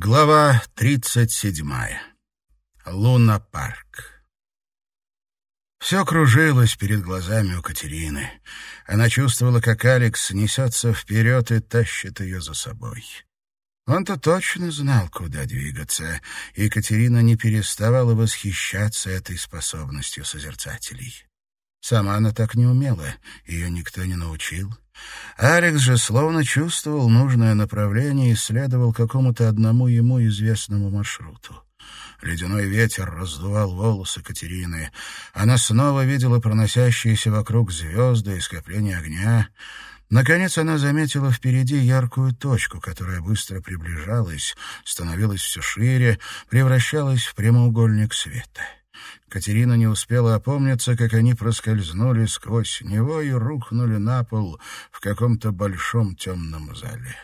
Глава 37. Луна-парк. Все кружилось перед глазами у Катерины. Она чувствовала, как Алекс несется вперед и тащит ее за собой. Он-то точно знал, куда двигаться, и Екатерина не переставала восхищаться этой способностью созерцателей. Сама она так не умела, ее никто не научил. Алекс же словно чувствовал нужное направление и следовал какому-то одному ему известному маршруту. Ледяной ветер раздувал волосы Катерины. Она снова видела проносящиеся вокруг звезды и скопления огня. Наконец она заметила впереди яркую точку, которая быстро приближалась, становилась все шире, превращалась в прямоугольник света. Катерина не успела опомниться, как они проскользнули сквозь него и рухнули на пол в каком-то большом темном зале.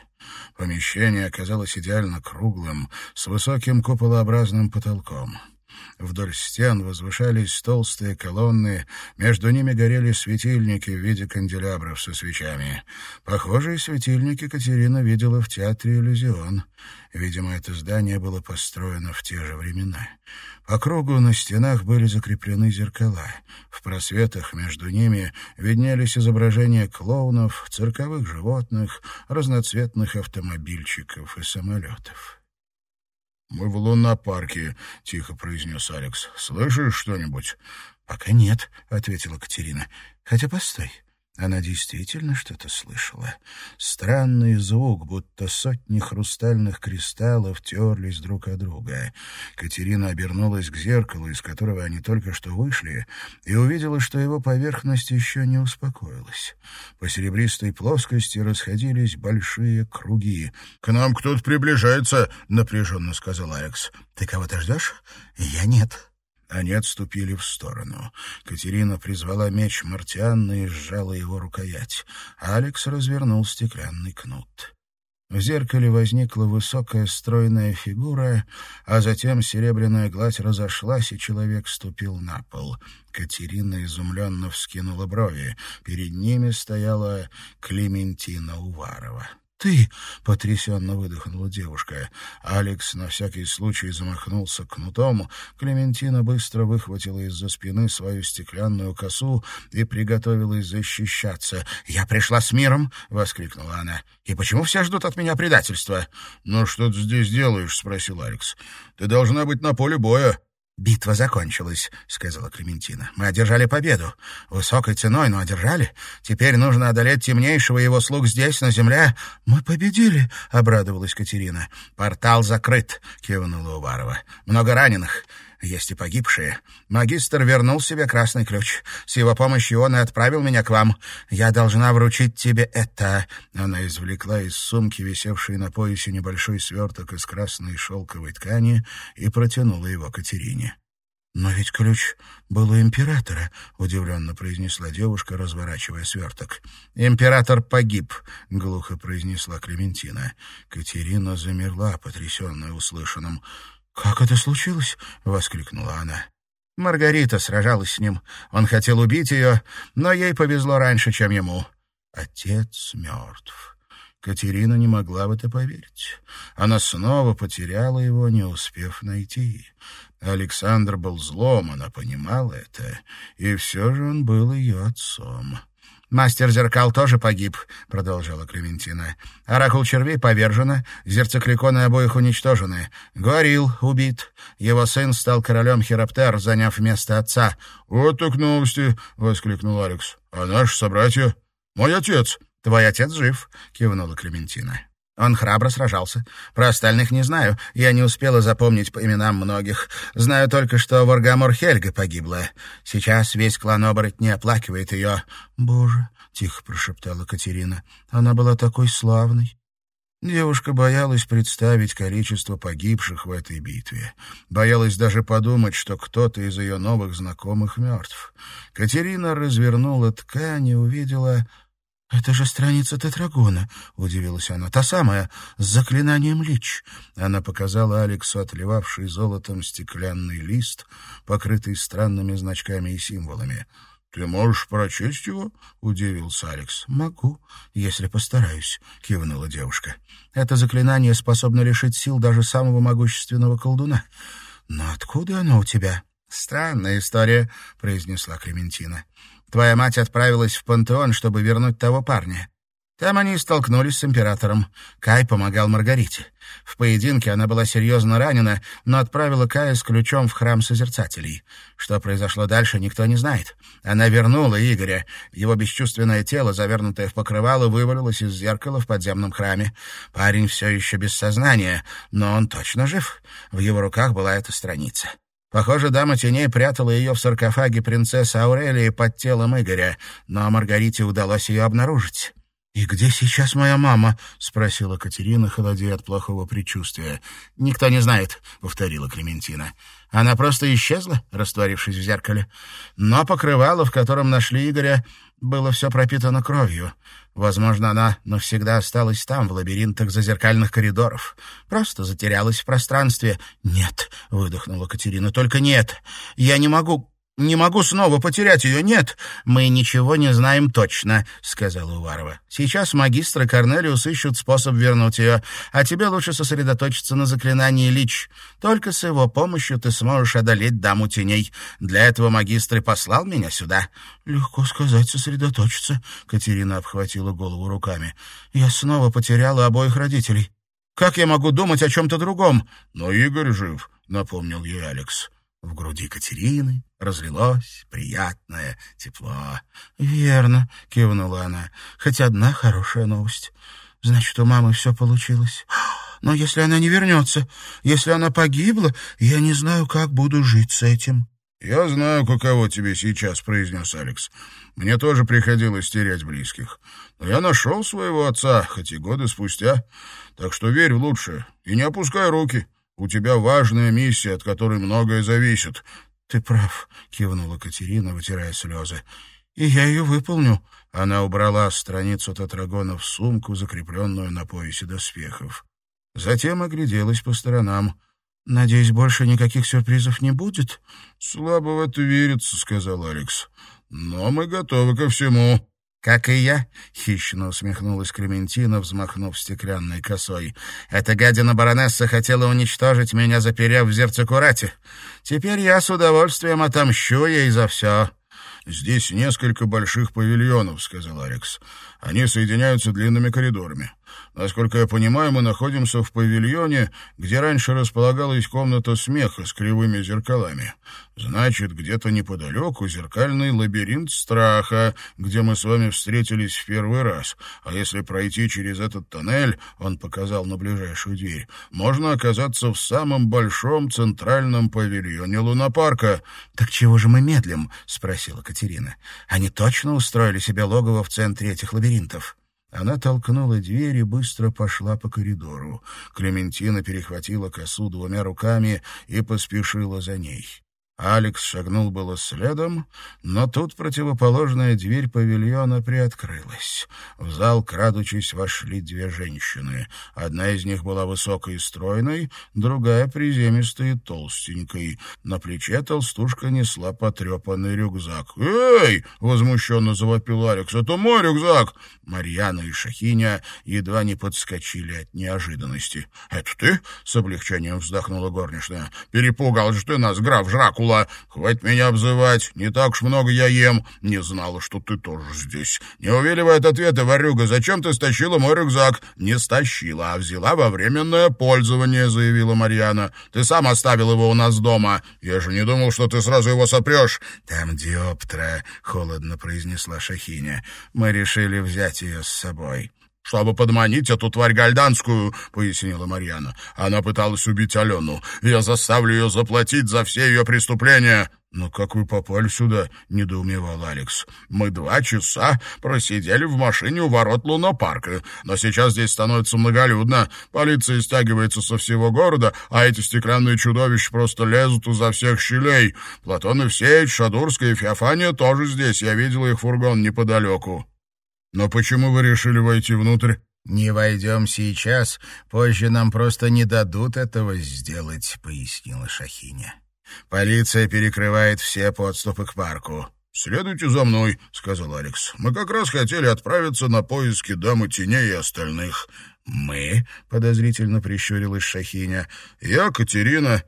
Помещение оказалось идеально круглым, с высоким куполообразным потолком. Вдоль стен возвышались толстые колонны, между ними горели светильники в виде канделябров со свечами. Похожие светильники Катерина видела в театре «Иллюзион». Видимо, это здание было построено в те же времена. По кругу на стенах были закреплены зеркала. В просветах между ними виднелись изображения клоунов, цирковых животных, разноцветных автомобильчиков и самолетов. «Мы в лунопарке», — тихо произнес Алекс. «Слышишь что-нибудь?» «Пока нет», — ответила Катерина. «Хотя постой. Она действительно что-то слышала. Странный звук, будто сотни хрустальных кристаллов терлись друг от друга. Катерина обернулась к зеркалу, из которого они только что вышли, и увидела, что его поверхность еще не успокоилась. По серебристой плоскости расходились большие круги. «К нам кто-то приближается», — напряженно сказал Алекс. «Ты кого-то ждешь?» «Я нет». Они отступили в сторону. Катерина призвала меч Мартианны и сжала его рукоять. Алекс развернул стеклянный кнут. В зеркале возникла высокая стройная фигура, а затем серебряная гладь разошлась, и человек ступил на пол. Катерина изумленно вскинула брови. Перед ними стояла Клементина Уварова ты!» — потрясенно выдохнула девушка. Алекс на всякий случай замахнулся кнутом. Клементина быстро выхватила из-за спины свою стеклянную косу и приготовилась защищаться. «Я пришла с миром!» — воскликнула она. «И почему все ждут от меня предательства?» «Ну что ты здесь делаешь?» — спросил Алекс. «Ты должна быть на поле боя». «Битва закончилась», — сказала Клементина. «Мы одержали победу. Высокой ценой, но одержали. Теперь нужно одолеть темнейшего его слуг здесь, на земле». «Мы победили», — обрадовалась Катерина. «Портал закрыт», — кивнула Уварова. «Много раненых. Есть и погибшие. Магистр вернул себе красный ключ. С его помощью он и отправил меня к вам. Я должна вручить тебе это». Она извлекла из сумки, висевшей на поясе, небольшой сверток из красной шелковой ткани и протянула его Катерине. «Но ведь ключ был у императора», — удивленно произнесла девушка, разворачивая сверток. «Император погиб», — глухо произнесла Клементина. Катерина замерла, потрясенная услышанным. «Как это случилось?» — воскликнула она. Маргарита сражалась с ним. Он хотел убить ее, но ей повезло раньше, чем ему. Отец мертв. Катерина не могла в это поверить. Она снова потеряла его, не успев найти. Александр был злом, она понимала это, и все же он был ее отцом. «Мастер зеркал тоже погиб», — продолжала Клементина. «Оракул червей повержена, зерцекликоны обоих уничтожены. Говорил, убит. Его сын стал королем Хироптер, заняв место отца». «Вот так новости!» — воскликнул Алекс. «А наши собратья? Мой отец!» «Твой отец жив», — кивнула Клементина. Он храбро сражался. Про остальных не знаю. Я не успела запомнить по именам многих. Знаю только, что Варгамор Хельга погибла. Сейчас весь клан оборотней оплакивает ее. «Боже!» — тихо прошептала Катерина. «Она была такой славной». Девушка боялась представить количество погибших в этой битве. Боялась даже подумать, что кто-то из ее новых знакомых мертв. Катерина развернула ткань и увидела «Это же страница тетрагона», — удивилась она. «Та самая, с заклинанием лич». Она показала Алексу отливавший золотом стеклянный лист, покрытый странными значками и символами. «Ты можешь прочесть его?» — удивился Алекс. «Могу, если постараюсь», — кивнула девушка. «Это заклинание способно лишить сил даже самого могущественного колдуна. Но откуда оно у тебя?» «Странная история», — произнесла Клементина. «Твоя мать отправилась в пантеон, чтобы вернуть того парня. Там они и столкнулись с императором. Кай помогал Маргарите. В поединке она была серьезно ранена, но отправила Кая с ключом в храм Созерцателей. Что произошло дальше, никто не знает. Она вернула Игоря. Его бесчувственное тело, завернутое в покрывало, вывалилось из зеркала в подземном храме. Парень все еще без сознания, но он точно жив. В его руках была эта страница. Похоже, дама теней прятала ее в саркофаге принцессы Аурелии под телом Игоря, но Маргарите удалось ее обнаружить. «И где сейчас моя мама?» — спросила Катерина, холодея от плохого предчувствия. «Никто не знает», — повторила Клементина. «Она просто исчезла, растворившись в зеркале. Но покрывало, в котором нашли Игоря, было все пропитано кровью. Возможно, она навсегда осталась там, в лабиринтах зазеркальных коридоров. Просто затерялась в пространстве». «Нет», — выдохнула Катерина, — «только нет. Я не могу не могу снова потерять ее, нет. Мы ничего не знаем точно, сказала Уварова. Сейчас магистры Корнелиус ищут способ вернуть ее, а тебе лучше сосредоточиться на заклинании Лич. Только с его помощью ты сможешь одолеть даму теней. Для этого магистр и послал меня сюда. Легко сказать, сосредоточиться. Катерина обхватила голову руками. Я снова потеряла обоих родителей. Как я могу думать о чем-то другом? Но Игорь жив, напомнил ей Алекс. В груди Катерины разлилось приятное тепло. «Верно», — кивнула она, — «хоть одна хорошая новость. Значит, у мамы все получилось. Но если она не вернется, если она погибла, я не знаю, как буду жить с этим». «Я знаю, каково тебе сейчас», — произнес Алекс. «Мне тоже приходилось терять близких. Но я нашел своего отца, хоть и годы спустя. Так что верь в лучшее и не опускай руки». У тебя важная миссия, от которой многое зависит. — Ты прав, — кивнула Катерина, вытирая слезы. — И я ее выполню. Она убрала страницу тетрагона в сумку, закрепленную на поясе доспехов. Затем огляделась по сторонам. — Надеюсь, больше никаких сюрпризов не будет? — Слабо в это верится, — сказал Алекс. — Но мы готовы ко всему. «Как и я», — хищно усмехнулась Клементина, взмахнув стеклянной косой. «Эта гадина-баронесса хотела уничтожить меня, заперев в зерцекурате. Теперь я с удовольствием отомщу ей за все». «Здесь несколько больших павильонов», — сказал Алекс. «Они соединяются длинными коридорами. Насколько я понимаю, мы находимся в павильоне, где раньше располагалась комната смеха с кривыми зеркалами. Значит, где-то неподалеку зеркальный лабиринт страха, где мы с вами встретились в первый раз. А если пройти через этот тоннель, он показал на ближайшую дверь, можно оказаться в самом большом центральном павильоне лунопарка. — Так чего же мы медлим? — спросила Катерина. — Они точно устроили себе логово в центре этих лабиринтов? Она толкнула дверь и быстро пошла по коридору. Клементина перехватила косу двумя руками и поспешила за ней. Алекс шагнул было следом, но тут противоположная дверь павильона приоткрылась. В зал, крадучись, вошли две женщины. Одна из них была высокой и стройной, другая — приземистой и толстенькой. На плече толстушка несла потрепанный рюкзак. «Эй!» — возмущенно завопил Алекс. «Это мой рюкзак!» Марьяна и Шахиня едва не подскочили от неожиданности. «Это ты?» — с облегчением вздохнула горничная. «Перепугал же ты нас, граф Жракул!» Дракула. Хватит меня обзывать. Не так уж много я ем. Не знала, что ты тоже здесь. Не увиливай от ответа, ворюга. Зачем ты стащила мой рюкзак? Не стащила, а взяла во временное пользование, заявила Марьяна. Ты сам оставил его у нас дома. Я же не думал, что ты сразу его сопрешь. Там диоптра, холодно произнесла Шахиня. Мы решили взять ее с собой чтобы подманить эту тварь гальданскую», — пояснила Марьяна. «Она пыталась убить Алену. Я заставлю ее заплатить за все ее преступления». «Но как вы попали сюда?» — недоумевал Алекс. «Мы два часа просидели в машине у ворот лунопарка. Но сейчас здесь становится многолюдно. Полиция стягивается со всего города, а эти стеклянные чудовища просто лезут изо всех щелей. Платон Евсеевич, Шадурская и Феофания тоже здесь. Я видел их фургон неподалеку». «Но почему вы решили войти внутрь?» «Не войдем сейчас, позже нам просто не дадут этого сделать», — пояснила Шахиня. «Полиция перекрывает все подступы к парку». «Следуйте за мной», — сказал Алекс. «Мы как раз хотели отправиться на поиски дамы теней и остальных». «Мы?» — подозрительно прищурилась Шахиня. «Я, Катерина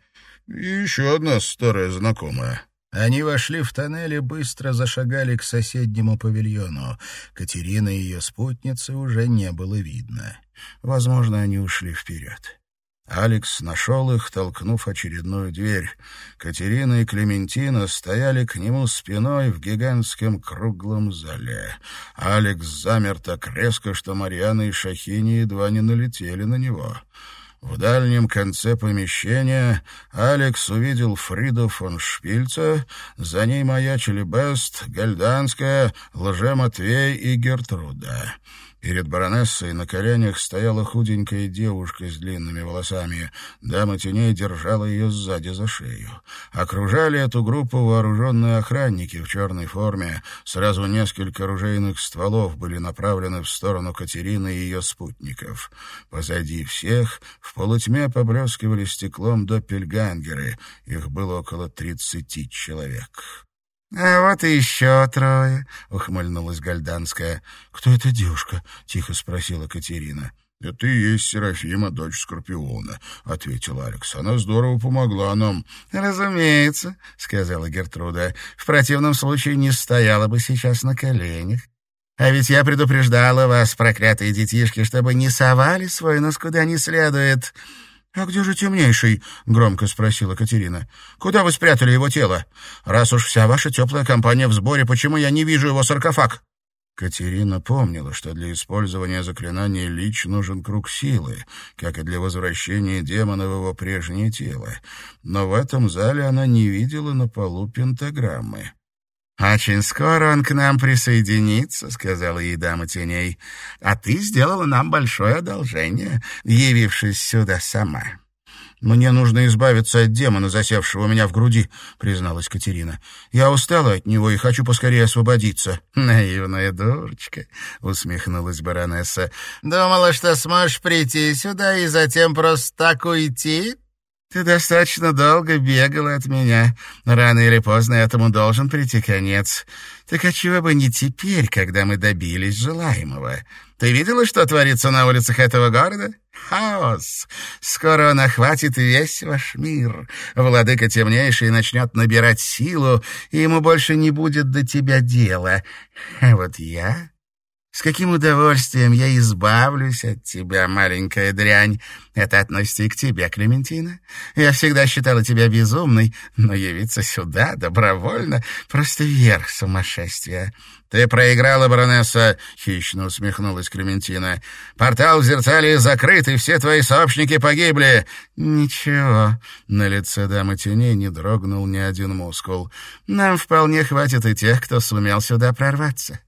и еще одна старая знакомая». Они вошли в тоннель и быстро зашагали к соседнему павильону. Катерина и ее спутницы уже не было видно. Возможно, они ушли вперед. Алекс нашел их, толкнув очередную дверь. Катерина и Клементина стояли к нему спиной в гигантском круглом зале. Алекс замер так резко, что Марьяна и Шахини едва не налетели на него. В дальнем конце помещения Алекс увидел Фриду фон Шпильца, за ней маячили Бест, Гальданская, Лже-Матвей и Гертруда. Перед баронессой на коленях стояла худенькая девушка с длинными волосами. Дама теней держала ее сзади за шею. Окружали эту группу вооруженные охранники в черной форме. Сразу несколько оружейных стволов были направлены в сторону Катерины и ее спутников. Позади всех в полутьме поблескивали стеклом доппельгангеры. Их было около тридцати человек. «А вот и еще трое», — ухмыльнулась Гальданская. «Кто эта девушка?» — тихо спросила Катерина. «Это и есть Серафима, дочь Скорпиона», — ответил Алекс. «Она здорово помогла нам». «Разумеется», — сказала Гертруда. «В противном случае не стояла бы сейчас на коленях. А ведь я предупреждала вас, проклятые детишки, чтобы не совали свой нос куда не следует». «А где же темнейший?» — громко спросила Катерина. «Куда вы спрятали его тело? Раз уж вся ваша теплая компания в сборе, почему я не вижу его саркофаг?» Катерина помнила, что для использования заклинания Лич нужен круг силы, как и для возвращения демона в его прежнее тело. Но в этом зале она не видела на полу пентаграммы. «Очень скоро он к нам присоединится», — сказала ей дама теней. «А ты сделала нам большое одолжение, явившись сюда сама». «Мне нужно избавиться от демона, засевшего у меня в груди», — призналась Катерина. «Я устала от него и хочу поскорее освободиться». «Наивная дурочка», — усмехнулась баронесса. «Думала, что сможешь прийти сюда и затем просто так уйти?» Ты достаточно долго бегала от меня. Рано или поздно этому должен прийти конец. Так отчего бы не теперь, когда мы добились желаемого? Ты видела, что творится на улицах этого города? Хаос. Скоро он охватит весь ваш мир. Владыка темнейший начнет набирать силу, и ему больше не будет до тебя дела. А вот я с каким удовольствием я избавлюсь от тебя, маленькая дрянь. Это относится и к тебе, Клементина. Я всегда считала тебя безумной, но явиться сюда добровольно — просто верх сумасшествия. Ты проиграла, баронесса, — хищно усмехнулась Клементина. Портал в зеркале закрыт, и все твои сообщники погибли. Ничего, на лице дамы теней не дрогнул ни один мускул. Нам вполне хватит и тех, кто сумел сюда прорваться.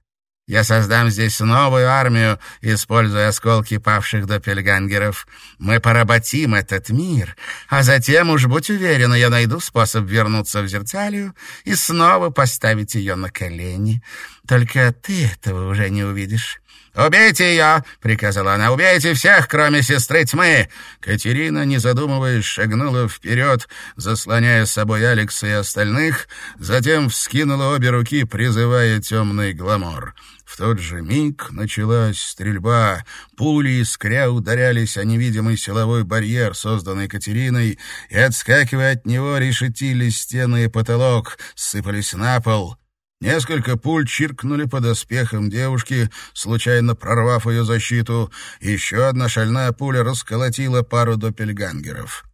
Я создам здесь новую армию, используя осколки павших допельгангеров. Мы поработим этот мир, а затем, уж будь уверена, я найду способ вернуться в Зерцалию и снова поставить ее на колени. Только ты этого уже не увидишь». «Убейте ее!» — приказала она. «Убейте всех, кроме сестры тьмы!» Катерина, не задумываясь, шагнула вперед, заслоняя с собой Алекса и остальных, затем вскинула обе руки, призывая темный гламор. В тот же миг началась стрельба. Пули искря ударялись о невидимый силовой барьер, созданный Катериной, и, отскакивая от него, решетили стены и потолок, сыпались на пол. Несколько пуль чиркнули под оспехом девушки, случайно прорвав ее защиту. Еще одна шальная пуля расколотила пару допельгангеров.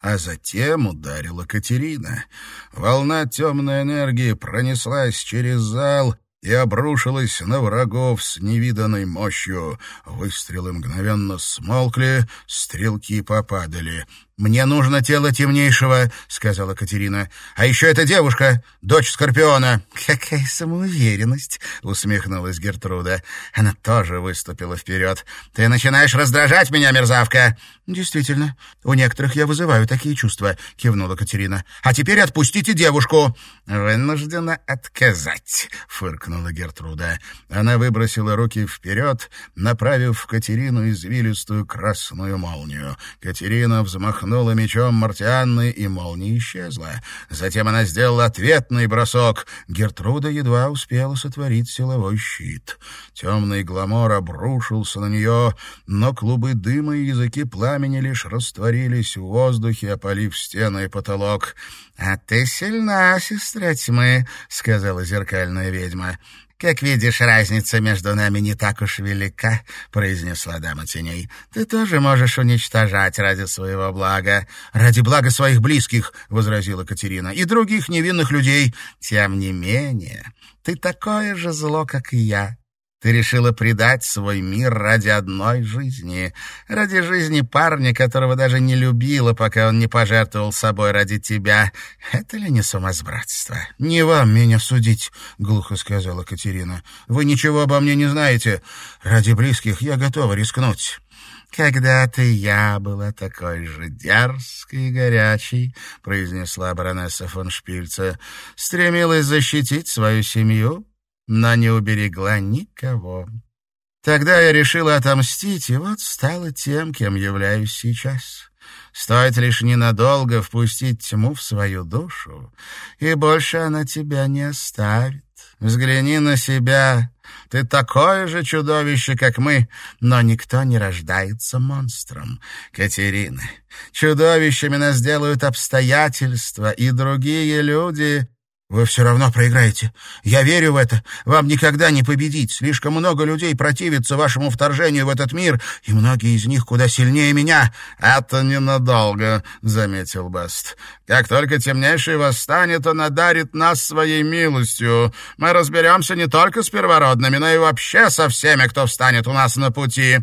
А затем ударила Катерина. Волна темной энергии пронеслась через зал и обрушилась на врагов с невиданной мощью. Выстрелы мгновенно смолкли, стрелки попадали. «Мне нужно тело темнейшего», — сказала Катерина. «А еще эта девушка, дочь Скорпиона». «Какая самоуверенность», — усмехнулась Гертруда. Она тоже выступила вперед. «Ты начинаешь раздражать меня, мерзавка!» «Действительно, у некоторых я вызываю такие чувства», — кивнула Катерина. «А теперь отпустите девушку». «Вынуждена отказать», — фыркнула Гертруда. Она выбросила руки вперед, направив в Катерину извилистую красную молнию. Катерина взмахнула взмахнула мечом Мартианны, и молния исчезла. Затем она сделала ответный бросок. Гертруда едва успела сотворить силовой щит. Темный гламор обрушился на нее, но клубы дыма и языки пламени лишь растворились в воздухе, опалив стены и потолок. «А ты сильна, сестра тьмы», — сказала зеркальная ведьма. «Как видишь, разница между нами не так уж велика», — произнесла дама теней. «Ты тоже можешь уничтожать ради своего блага». «Ради блага своих близких», — возразила Катерина, — «и других невинных людей». «Тем не менее, ты такое же зло, как и я. Ты решила предать свой мир ради одной жизни, ради жизни парня, которого даже не любила, пока он не пожертвовал собой ради тебя. Это ли не сумасбратство? — Не вам меня судить, — глухо сказала Катерина. — Вы ничего обо мне не знаете. Ради близких я готова рискнуть. «Когда-то я была такой же дерзкой и горячей», — произнесла баронесса фон Шпильце, — «стремилась защитить свою семью, но не уберегла никого. Тогда я решила отомстить, и вот стала тем, кем являюсь сейчас. Стоит лишь ненадолго впустить тьму в свою душу, и больше она тебя не оставит. Взгляни на себя. Ты такое же чудовище, как мы, но никто не рождается монстром. Катерина, чудовищами нас делают обстоятельства и другие люди, вы все равно проиграете. Я верю в это. Вам никогда не победить. Слишком много людей противится вашему вторжению в этот мир, и многие из них куда сильнее меня. Это ненадолго, — заметил Бест. Как только темнейший восстанет, он одарит нас своей милостью. Мы разберемся не только с первородными, но и вообще со всеми, кто встанет у нас на пути.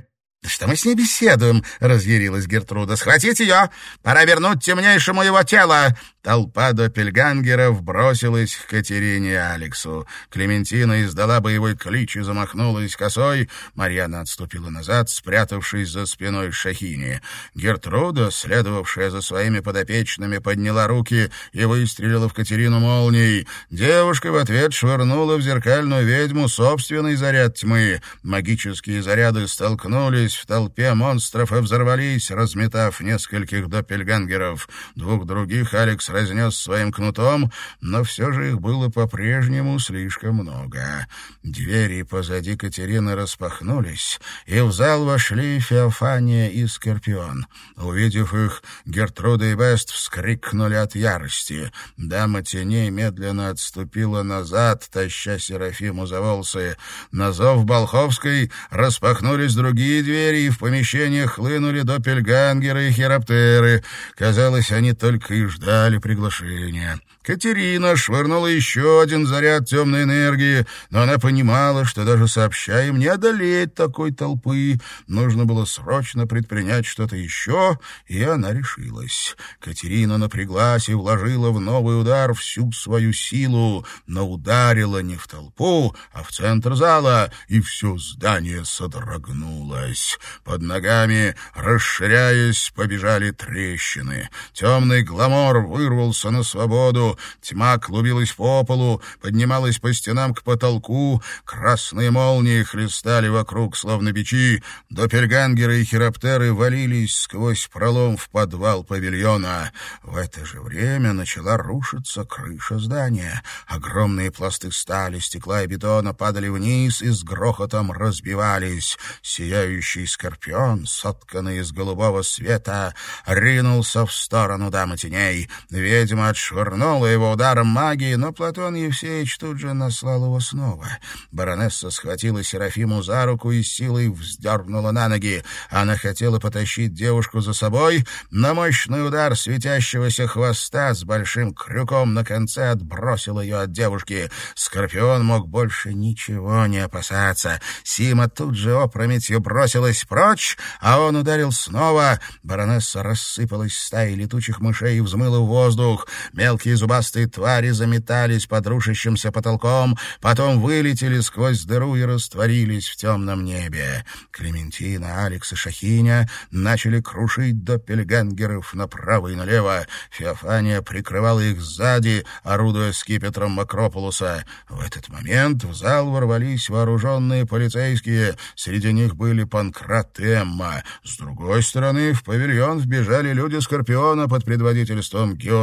«Что мы с ней беседуем?» — разъярилась Гертруда. «Схватить ее! Пора вернуть темнейшему его тело!» Толпа доппельгангеров бросилась к Катерине и Алексу. Клементина издала боевой клич и замахнулась косой. Марьяна отступила назад, спрятавшись за спиной Шахини. Гертруда, следовавшая за своими подопечными, подняла руки и выстрелила в Катерину молнией. Девушка в ответ швырнула в зеркальную ведьму собственный заряд тьмы. Магические заряды столкнулись в толпе монстров и взорвались, разметав нескольких доппельгангеров. Двух других Алекс разнес своим кнутом, но все же их было по-прежнему слишком много. Двери позади Катерины распахнулись, и в зал вошли Феофания и Скорпион. Увидев их, Гертруда и Бест вскрикнули от ярости. Дама теней медленно отступила назад, таща Серафиму за волосы. На зов Болховской распахнулись другие двери, и в помещениях хлынули допельгангеры и хироптеры. Казалось, они только и ждали приглашения. Катерина швырнула еще один заряд темной энергии, но она понимала, что даже сообща им не одолеть такой толпы. Нужно было срочно предпринять что-то еще, и она решилась. Катерина напряглась и вложила в новый удар всю свою силу, но ударила не в толпу, а в центр зала, и все здание содрогнулось. Под ногами, расширяясь, побежали трещины. Темный гламор вырвался на свободу, тьма клубилась по полу, поднималась по стенам к потолку, красные молнии хлестали вокруг, словно бичи, допельгангеры и хироптеры валились сквозь пролом в подвал павильона. В это же время начала рушиться крыша здания. Огромные пласты стали, стекла и бетона падали вниз и с грохотом разбивались. Сияющий скорпион, сотканный из голубого света, ринулся в сторону дамы теней. Ведьма отшвырнула его ударом магии, но Платон Евсеевич тут же наслал его снова. Баронесса схватила Серафиму за руку и силой вздернула на ноги. Она хотела потащить девушку за собой, но мощный удар светящегося хвоста с большим крюком на конце отбросил ее от девушки. Скорпион мог больше ничего не опасаться. Сима тут же опрометью бросилась прочь, а он ударил снова. Баронесса рассыпалась стаей летучих мышей и взмыла в воздух. Мелкие зубастые твари заметались под рушащимся потолком, потом вылетели сквозь дыру и растворились в темном небе. Клементина, Алекс и Шахиня начали крушить доппельгангеров направо и налево. Феофания прикрывала их сзади, орудуя скипетром Макрополуса. В этот момент в зал ворвались вооруженные полицейские. Среди них были Панкрат и Эмма. С другой стороны, в павильон вбежали люди Скорпиона под предводительством Георгия.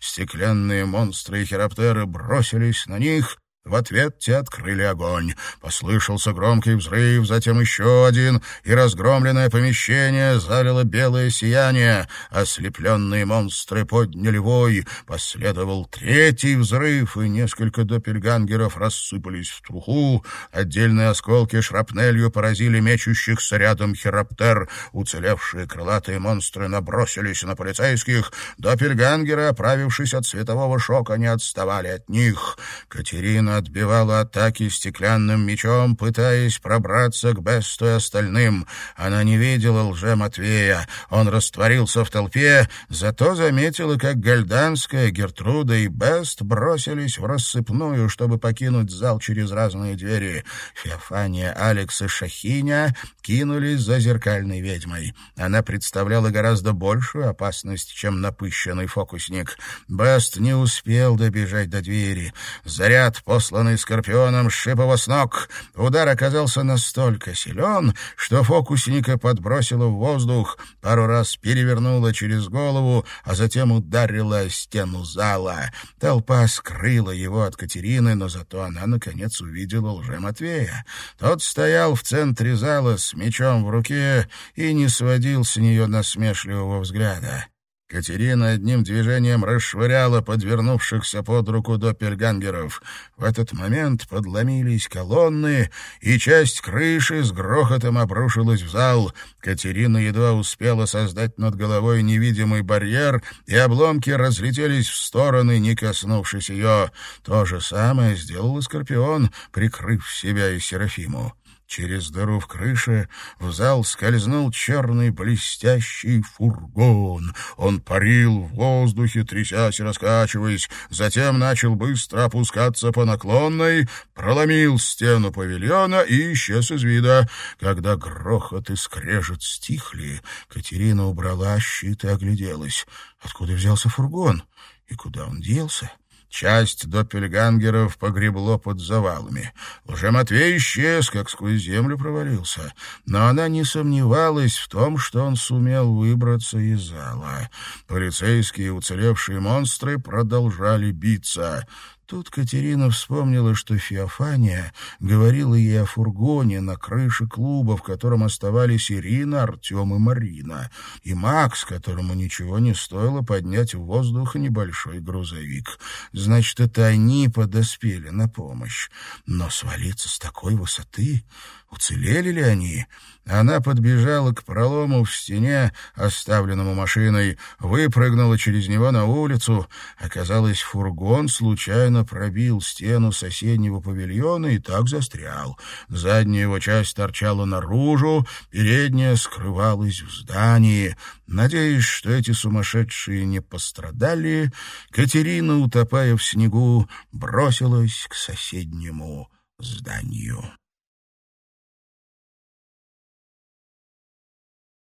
Стеклянные монстры и хироптеры бросились на них, в ответ те открыли огонь. Послышался громкий взрыв, затем еще один, и разгромленное помещение залило белое сияние. Ослепленные монстры подняли вой. Последовал третий взрыв, и несколько допельгангеров рассыпались в труху. Отдельные осколки шрапнелью поразили мечущихся рядом хироптер. Уцелевшие крылатые монстры набросились на полицейских. Допельгангеры, оправившись от светового шока, не отставали от них. Катерина отбивала атаки стеклянным мечом, пытаясь пробраться к Бесту и остальным. Она не видела лже-Матвея. Он растворился в толпе, зато заметила, как Гальданская, Гертруда и Бест бросились в рассыпную, чтобы покинуть зал через разные двери. Феофания, Алекс и Шахиня кинулись за зеркальной ведьмой. Она представляла гораздо большую опасность, чем напыщенный фокусник. Бест не успел добежать до двери. Заряд посланный Скорпионом, сшиб его с ног. Удар оказался настолько силен, что фокусника подбросило в воздух, пару раз перевернуло через голову, а затем ударило о стену зала. Толпа скрыла его от Катерины, но зато она, наконец, увидела лже-Матвея. Тот стоял в центре зала с мечом в руке и не сводил с нее насмешливого взгляда. Катерина одним движением расшвыряла подвернувшихся под руку доппельгангеров. В этот момент подломились колонны, и часть крыши с грохотом обрушилась в зал. Катерина едва успела создать над головой невидимый барьер, и обломки разлетелись в стороны, не коснувшись ее. То же самое сделал Скорпион, прикрыв себя и Серафиму. Через дыру в крыше в зал скользнул черный блестящий фургон. Он парил в воздухе, трясясь и раскачиваясь, затем начал быстро опускаться по наклонной, проломил стену павильона и исчез из вида. Когда грохот и скрежет стихли, Катерина убрала щит и огляделась. Откуда взялся фургон? И куда он делся? Часть доппельгангеров погребло под завалами. Лжематвей исчез, как сквозь землю провалился. Но она не сомневалась в том, что он сумел выбраться из зала. Полицейские уцелевшие монстры продолжали биться. Тут Катерина вспомнила, что Феофания говорила ей о фургоне на крыше клуба, в котором оставались Ирина, Артем и Марина, и Макс, которому ничего не стоило поднять в воздух небольшой грузовик. Значит, это они подоспели на помощь. Но свалиться с такой высоты... Уцелели ли они? Она подбежала к пролому в стене, оставленному машиной, выпрыгнула через него на улицу. Оказалось, фургон случайно пробил стену соседнего павильона и так застрял. Задняя его часть торчала наружу, передняя скрывалась в здании. Надеясь, что эти сумасшедшие не пострадали, Катерина, утопая в снегу, бросилась к соседнему зданию.